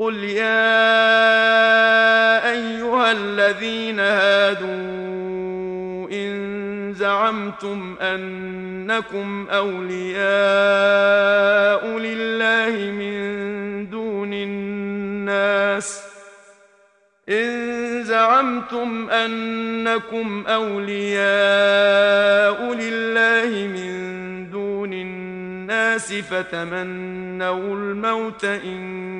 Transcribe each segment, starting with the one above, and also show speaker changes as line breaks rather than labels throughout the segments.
قل يا ايها الذين هادوا ان زعمتم انكم اولياء لله من دون الناس إن زعمتم أنكم أولياء لله من دون الناس فتمنوا الموت إن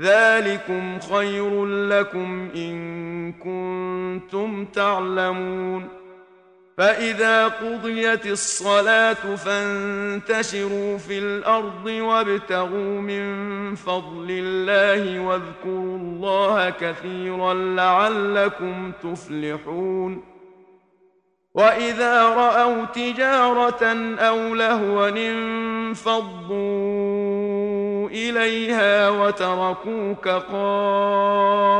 ذلكم خير لكم إن كنتم تعلمون. فإذا قضيت الصلاة فانتشروا في الأرض وابتغوا من فضل الله واذكروا الله كثيرا لعلكم تفلحون. وإذا رأوا تجارة أو لهوا انفضوا إليها وتركوك قائما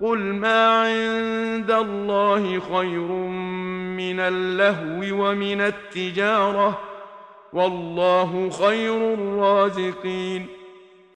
قل ما عند الله خير من اللهو ومن التجارة والله خير الرازقين